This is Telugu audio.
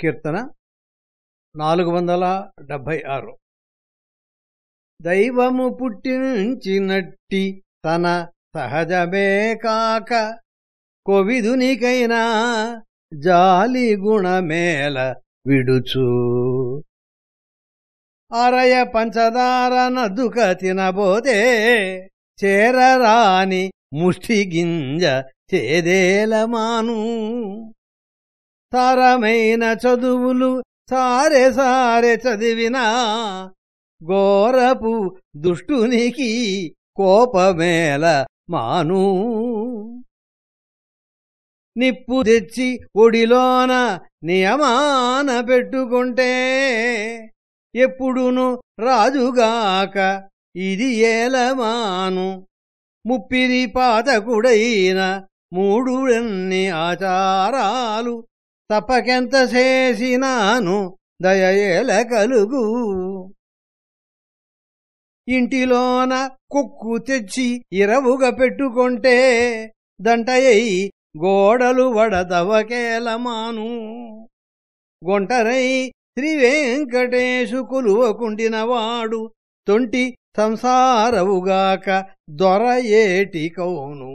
కీర్తన నాలుగు వందల డెబ్భై ఆరు. దైవము పుట్టించినట్టి తన సహజమే కాక కొవిదునికైనా జాలి గుణమేల విడుచు. అరయ పంచదార నదుక తినబోతే చేరరాని ముష్టి గింజ చేదేలమాను. తరమైన చదువులు సారె సారె చదివినా గోరపు దుష్టునికి కోపమేల మాను. నిప్పు తెచ్చి ఒడిలోన నియమాన పెట్టుకుంటే ఎప్పుడును రాజుగాక ఇది ఏలమాను ముప్పిరి పాతకుడైన మూడుడన్ని ఆచారాలు తపకెంత చేసినాను దయఏల కలుగు. ఇంటిలోన కుక్కు తెచ్చి ఇరవుగా పెట్టుకుంటే దంటయ్యి గోడలు వడదవకేలమాను. గొంటరై శ్రీవేంకటేశు కొలువకుండినవాడు తొంటి సంసారవుగాక దొర ఏటి కౌను